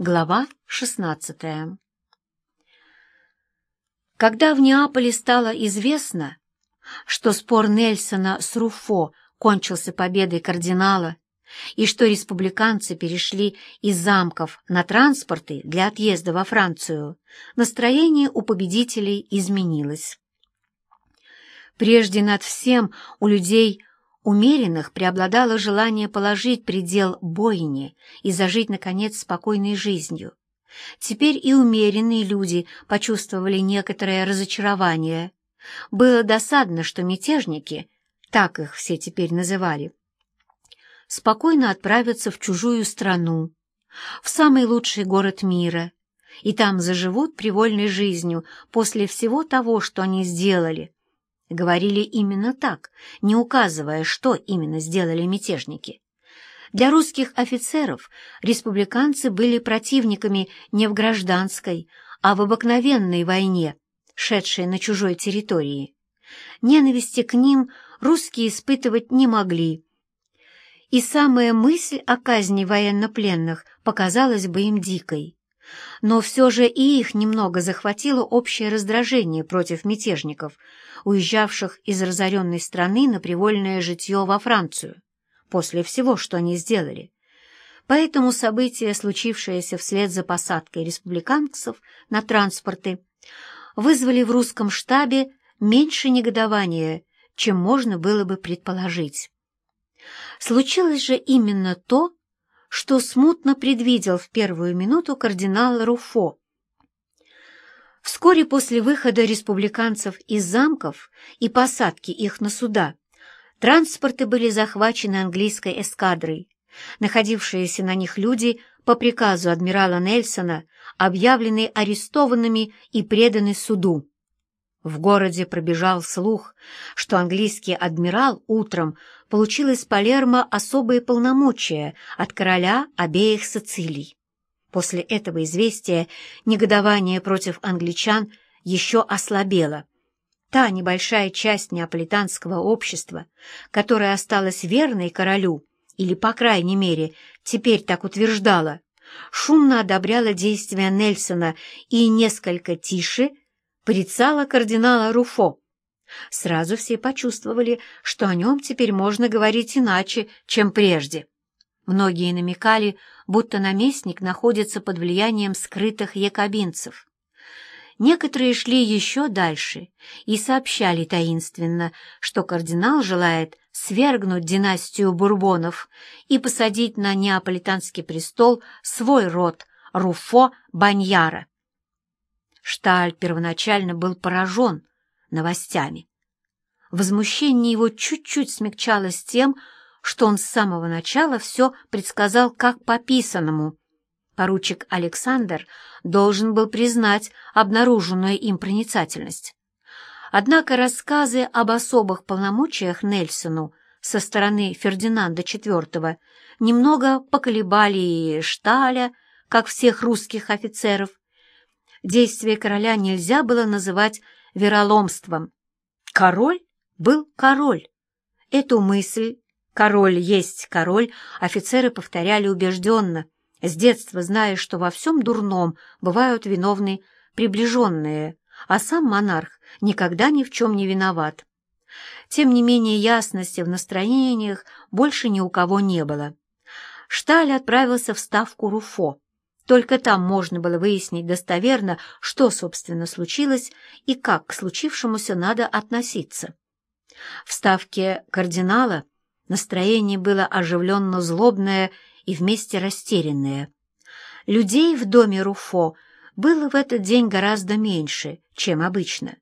Глава 16 Когда в Неаполе стало известно, что спор Нельсона с Руфо кончился победой кардинала и что республиканцы перешли из замков на транспорты для отъезда во Францию, настроение у победителей изменилось. Прежде над всем у людей умеренных преобладало желание положить предел бойне и зажить, наконец, спокойной жизнью. Теперь и умеренные люди почувствовали некоторое разочарование. Было досадно, что мятежники, так их все теперь называли, спокойно отправятся в чужую страну, в самый лучший город мира, и там заживут привольной жизнью после всего того, что они сделали, Говорили именно так, не указывая, что именно сделали мятежники. Для русских офицеров республиканцы были противниками не в гражданской, а в обыкновенной войне, шедшей на чужой территории. Ненависти к ним русские испытывать не могли. И самая мысль о казни военнопленных показалась бы им дикой. Но все же и их немного захватило общее раздражение против мятежников, уезжавших из разоренной страны на привольное житье во Францию, после всего, что они сделали. Поэтому события, случившиеся вслед за посадкой республиканцев на транспорты, вызвали в русском штабе меньше негодования, чем можно было бы предположить. Случилось же именно то, что смутно предвидел в первую минуту кардинал Руфо. Вскоре после выхода республиканцев из замков и посадки их на суда, транспорты были захвачены английской эскадрой. Находившиеся на них люди по приказу адмирала Нельсона объявлены арестованными и преданы суду. В городе пробежал слух, что английский адмирал утром получил из Палермо особые полномочия от короля обеих Сицилий. После этого известия негодование против англичан еще ослабело. Та небольшая часть неаполитанского общества, которая осталась верной королю, или, по крайней мере, теперь так утверждала, шумно одобряла действия Нельсона и несколько тише – порицала кардинала Руфо. Сразу все почувствовали, что о нем теперь можно говорить иначе, чем прежде. Многие намекали, будто наместник находится под влиянием скрытых якобинцев. Некоторые шли еще дальше и сообщали таинственно, что кардинал желает свергнуть династию Бурбонов и посадить на неаполитанский престол свой род Руфо Баньяра. Шталь первоначально был поражен новостями. Возмущение его чуть-чуть смягчалось тем, что он с самого начала все предсказал как по писанному. Поручик Александр должен был признать обнаруженную им проницательность. Однако рассказы об особых полномочиях Нельсону со стороны Фердинанда IV немного поколебали Шталя, как всех русских офицеров, Действие короля нельзя было называть вероломством. Король был король. Эту мысль «король есть король» офицеры повторяли убежденно, с детства зная, что во всем дурном бывают виновны приближенные, а сам монарх никогда ни в чем не виноват. Тем не менее ясности в настроениях больше ни у кого не было. Шталь отправился в ставку Руфо. Только там можно было выяснить достоверно, что, собственно, случилось и как к случившемуся надо относиться. В ставке кардинала настроение было оживленно злобное и вместе растерянное. Людей в доме Руфо было в этот день гораздо меньше, чем обычно.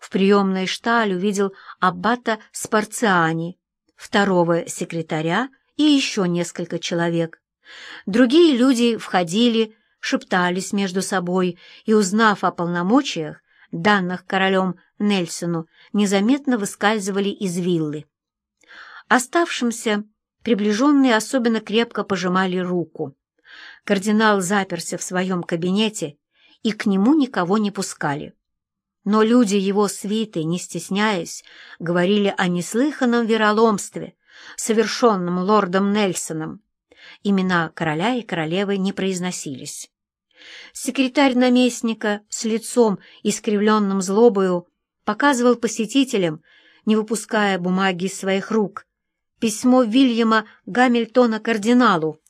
В приемной шталь увидел аббата Спарциани, второго секретаря и еще несколько человек. Другие люди входили, шептались между собой и, узнав о полномочиях, данных королем Нельсону, незаметно выскальзывали из виллы. Оставшимся приближенные особенно крепко пожимали руку. Кардинал заперся в своем кабинете, и к нему никого не пускали. Но люди его свиты, не стесняясь, говорили о неслыханном вероломстве, совершенном лордом Нельсоном, имена короля и королевы не произносились. Секретарь наместника с лицом, искривленным злобою, показывал посетителям, не выпуская бумаги из своих рук, письмо Вильяма Гамильтона кардиналу,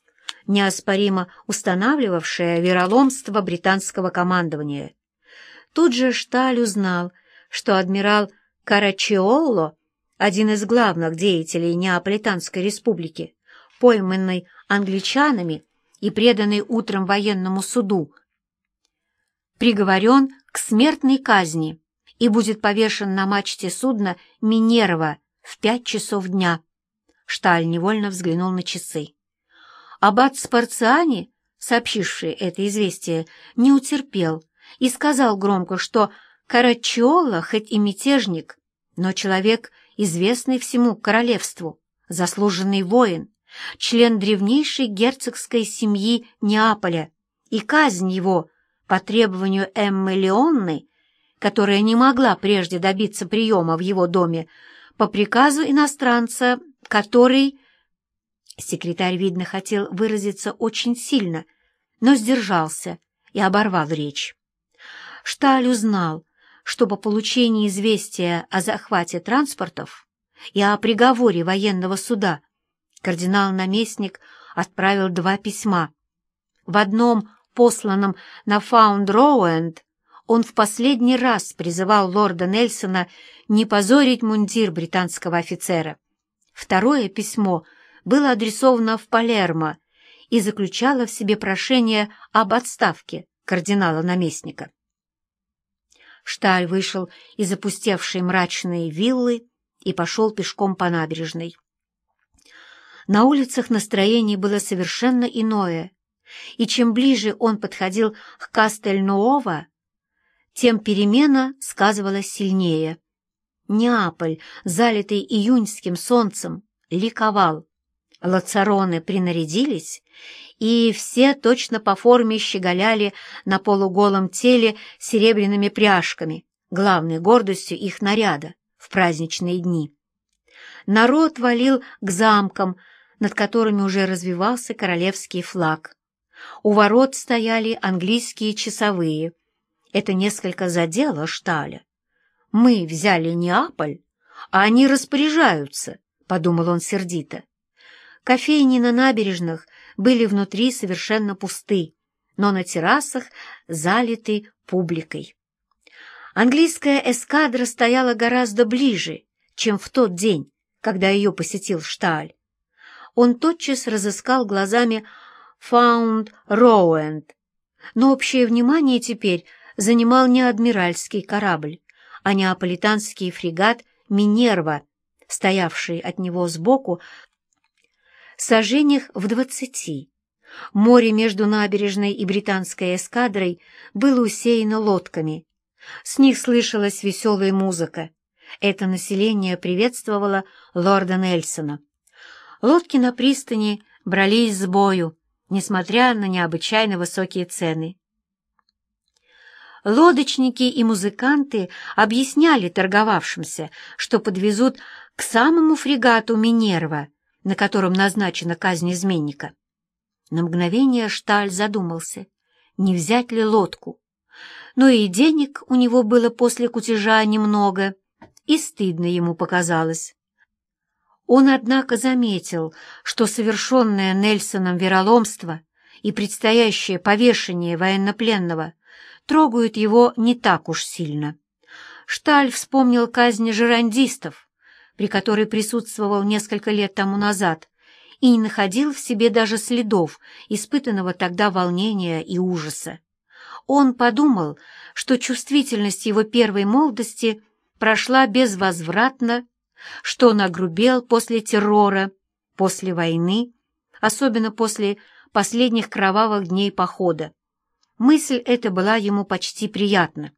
неоспоримо устанавливавшее вероломство британского командования. Тут же Шталь узнал, что адмирал Карачиолло, один из главных деятелей Неаполитанской республики, пойманный англичанами и преданный утром военному суду, приговорен к смертной казни и будет повешен на мачте судна «Минерва» в пять часов дня. Шталь невольно взглянул на часы. Аббат Спарциани, сообщивший это известие, не утерпел и сказал громко, что Карачиола хоть и мятежник, но человек, известный всему королевству, заслуженный воин, член древнейшей герцогской семьи Неаполя, и казнь его по требованию Эммы Леонны, которая не могла прежде добиться приема в его доме, по приказу иностранца, который... Секретарь, видно, хотел выразиться очень сильно, но сдержался и оборвал речь. Шталь узнал, что по получении известия о захвате транспортов и о приговоре военного суда кардинал-наместник отправил два письма. В одном, посланном на Foudroyant, он в последний раз призывал лорда Нельсона не позорить мундир британского офицера. Второе письмо было адресовано в Палермо и заключало в себе прошение об отставке кардинала-наместника. Шталь вышел из опустевшей мрачной виллы и пошел пешком по набережной. На улицах настроение было совершенно иное, и чем ближе он подходил к Кастель-Нуова, тем перемена сказывалась сильнее. Неаполь, залитый июньским солнцем, ликовал. Лацароны принарядились, и все точно по форме щеголяли на полуголом теле серебряными пряжками, главной гордостью их наряда в праздничные дни. Народ валил к замкам, над которыми уже развивался королевский флаг. У ворот стояли английские часовые. Это несколько задело Шталя. «Мы взяли Неаполь, а они распоряжаются», — подумал он сердито. Кофейни на набережных были внутри совершенно пусты, но на террасах залиты публикой. Английская эскадра стояла гораздо ближе, чем в тот день, когда ее посетил Шталь. Он тотчас разыскал глазами Фаунд Роуэнд, но общее внимание теперь занимал не адмиральский корабль, а неаполитанский фрегат «Минерва», стоявший от него сбоку сажениях в двадцати. Море между набережной и британской эскадрой было усеяно лодками. С них слышалась веселая музыка. Это население приветствовало лорда Нельсона. Лодки на пристани брались с бою, несмотря на необычайно высокие цены. Лодочники и музыканты объясняли торговавшимся, что подвезут к самому фрегату Минерва — на котором назначена казнь изменника. На мгновение Шталь задумался, не взять ли лодку. Но и денег у него было после кутежа немного, и стыдно ему показалось. Он, однако, заметил, что совершенное Нельсоном вероломство и предстоящее повешение военнопленного трогают его не так уж сильно. Шталь вспомнил казни жерандистов, при которой присутствовал несколько лет тому назад, и не находил в себе даже следов испытанного тогда волнения и ужаса. Он подумал, что чувствительность его первой молодости прошла безвозвратно, что он огрубел после террора, после войны, особенно после последних кровавых дней похода. Мысль эта была ему почти приятна.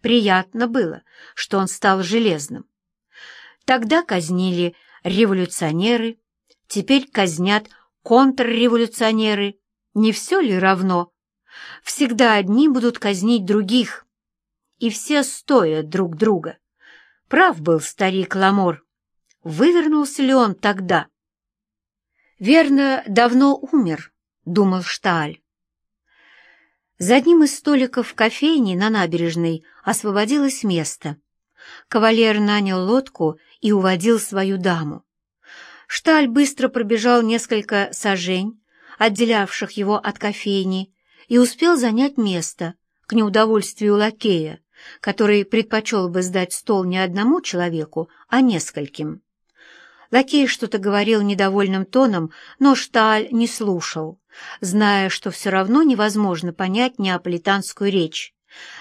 Приятно было, что он стал железным. Тогда казнили революционеры, теперь казнят контрреволюционеры. Не все ли равно? Всегда одни будут казнить других, и все стоят друг друга. Прав был старик Ламор. Вывернулся ли он тогда? Верно, давно умер, — думал Шталь. За одним из столиков в кофейне на набережной освободилось место. Кавалер нанял лодку и уводил свою даму. Шталь быстро пробежал несколько сажень, отделявших его от кофейни, и успел занять место, к неудовольствию лакея, который предпочел бы сдать стол не одному человеку, а нескольким. Лакей что-то говорил недовольным тоном, но Шталь не слушал, зная, что все равно невозможно понять неаполитанскую речь.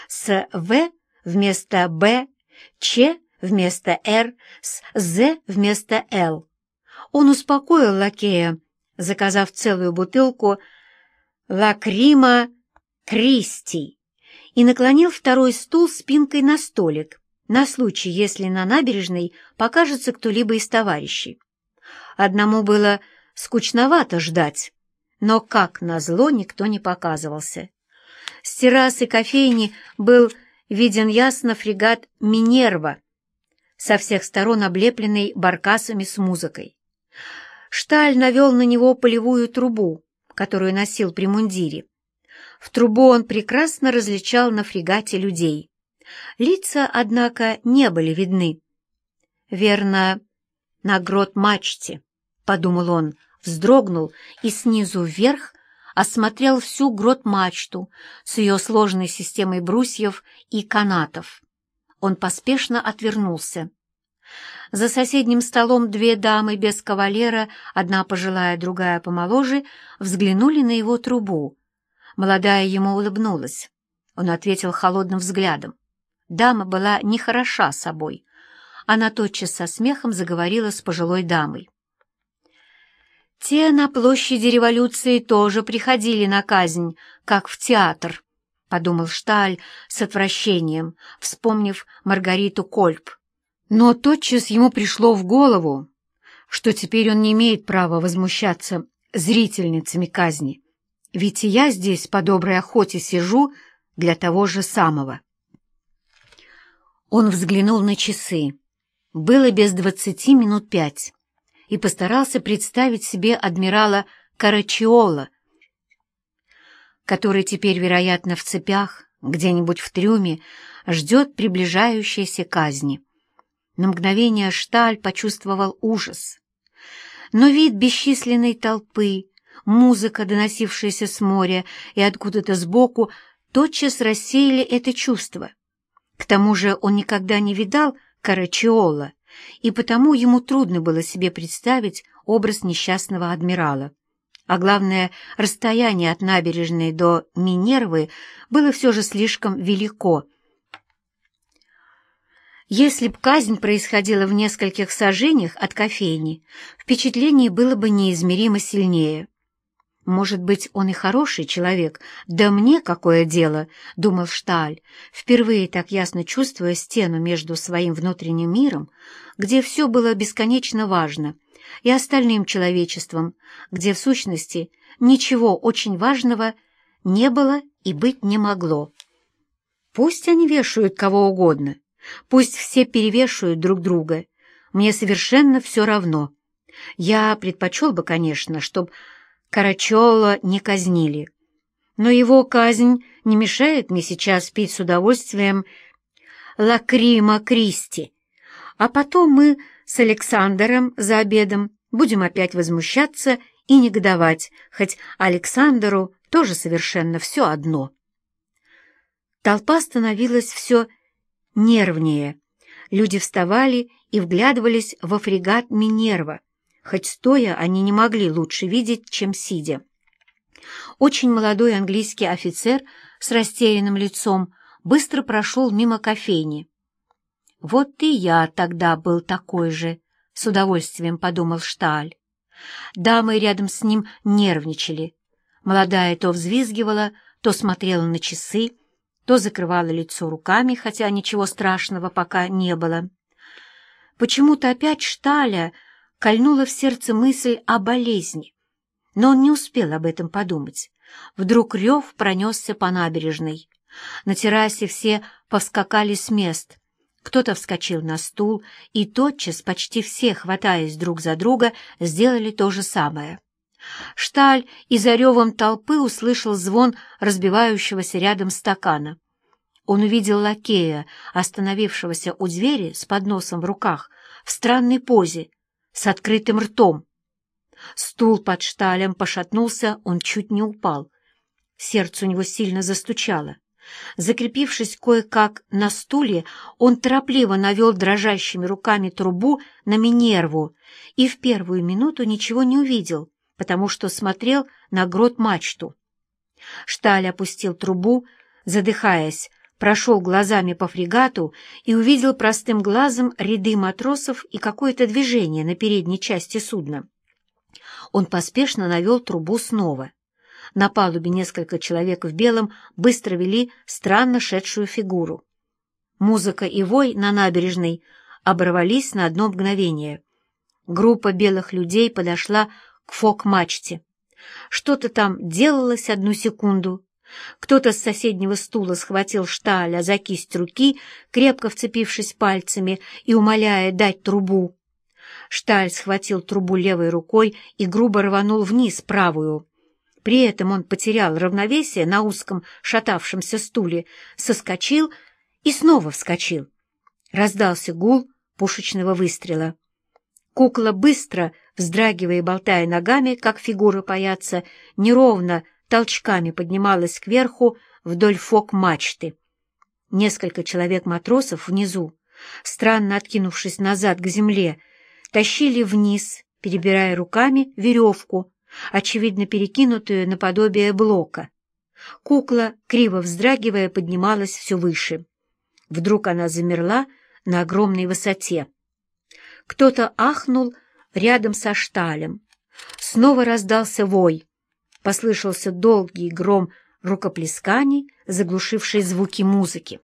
С «В» вместо «Б», «Ч» вместо «Р», с «З» вместо «Л». Он успокоил лакея, заказав целую бутылку «Лакрима Кристи» и наклонил второй стул спинкой на столик, на случай, если на набережной покажется кто-либо из товарищей. Одному было скучновато ждать, но, как назло, никто не показывался. С террасы кофейни был виден ясно фрегат «Минерва», со всех сторон облепленный баркасами с музыкой. Шталь навел на него полевую трубу, которую носил при мундире. В трубу он прекрасно различал на фрегате людей. Лица, однако, не были видны. «Верно, на грот-мачте», — подумал он, вздрогнул и снизу вверх осмотрел всю грот-мачту с ее сложной системой брусьев и канатов. Он поспешно отвернулся. За соседним столом две дамы без кавалера, одна пожилая, другая помоложе, взглянули на его трубу. Молодая ему улыбнулась. Он ответил холодным взглядом. Дама была нехороша собой. Она тотчас со смехом заговорила с пожилой дамой. Те на площади революции тоже приходили на казнь, как в театр, — подумал Шталь с отвращением, вспомнив Маргариту Кольп. Но тотчас ему пришло в голову, что теперь он не имеет права возмущаться зрительницами казни, ведь и я здесь по доброй охоте сижу для того же самого. Он взглянул на часы. Было без двадцати минут пять и постарался представить себе адмирала Карачиола, который теперь, вероятно, в цепях, где-нибудь в трюме, ждет приближающейся казни. На мгновение Шталь почувствовал ужас. Но вид бесчисленной толпы, музыка, доносившаяся с моря и откуда-то сбоку, тотчас рассеяли это чувство. Тому же он никогда не видал Карачиола, и потому ему трудно было себе представить образ несчастного адмирала. А главное, расстояние от набережной до Минервы было все же слишком велико, если б казнь происходила в нескольких сажениях от кофейни, впечатление было бы неизмеримо сильнее. «Может быть, он и хороший человек, да мне какое дело», — думал Шталь, впервые так ясно чувствуя стену между своим внутренним миром, где все было бесконечно важно, и остальным человечеством, где, в сущности, ничего очень важного не было и быть не могло. Пусть они вешают кого угодно, Пусть все перевешивают друг друга. Мне совершенно все равно. Я предпочел бы, конечно, чтобы Карачола не казнили. Но его казнь не мешает мне сейчас пить с удовольствием лакрима Кристи. А потом мы с Александром за обедом будем опять возмущаться и негодовать, хоть Александру тоже совершенно все одно. Толпа становилась все нервнее. Люди вставали и вглядывались во фрегат Минерва, хоть стоя они не могли лучше видеть, чем сидя. Очень молодой английский офицер с растерянным лицом быстро прошел мимо кофейни. «Вот и я тогда был такой же», — с удовольствием подумал Шталь. Дамы рядом с ним нервничали. Молодая то взвизгивала, то смотрела на часы, то закрывала лицо руками, хотя ничего страшного пока не было. Почему-то опять Шталя кольнула в сердце мысль о болезни, но он не успел об этом подумать. Вдруг рев пронесся по набережной. На террасе все повскакали с мест. Кто-то вскочил на стул, и тотчас почти все, хватаясь друг за друга, сделали то же самое. Шталь и за ревом толпы услышал звон разбивающегося рядом стакана. Он увидел лакея, остановившегося у двери с подносом в руках, в странной позе, с открытым ртом. Стул под шталем пошатнулся, он чуть не упал. Сердце у него сильно застучало. Закрепившись кое-как на стуле, он торопливо навел дрожащими руками трубу на Минерву и в первую минуту ничего не увидел, потому что смотрел на грот-мачту. Шталь опустил трубу, задыхаясь, прошел глазами по фрегату и увидел простым глазом ряды матросов и какое-то движение на передней части судна. Он поспешно навел трубу снова. На палубе несколько человек в белом быстро вели странно шедшую фигуру. Музыка и вой на набережной оборвались на одно мгновение. Группа белых людей подошла к фок-мачте. Что-то там делалось одну секунду. Кто-то с соседнего стула схватил шталя за кисть руки, крепко вцепившись пальцами и умоляя дать трубу. Шталь схватил трубу левой рукой и грубо рванул вниз правую. При этом он потерял равновесие на узком шатавшемся стуле, соскочил и снова вскочил. Раздался гул пушечного выстрела. Кукла быстро, вздрагивая и болтая ногами, как фигура паяца, неровно, толчками поднималась кверху вдоль фок мачты. Несколько человек-матросов внизу, странно откинувшись назад к земле, тащили вниз, перебирая руками веревку, очевидно перекинутую наподобие блока. Кукла, криво вздрагивая, поднималась все выше. Вдруг она замерла на огромной высоте. Кто-то ахнул рядом со шталем. Снова раздался вой. Послышался долгий гром рукоплесканий, заглушивший звуки музыки.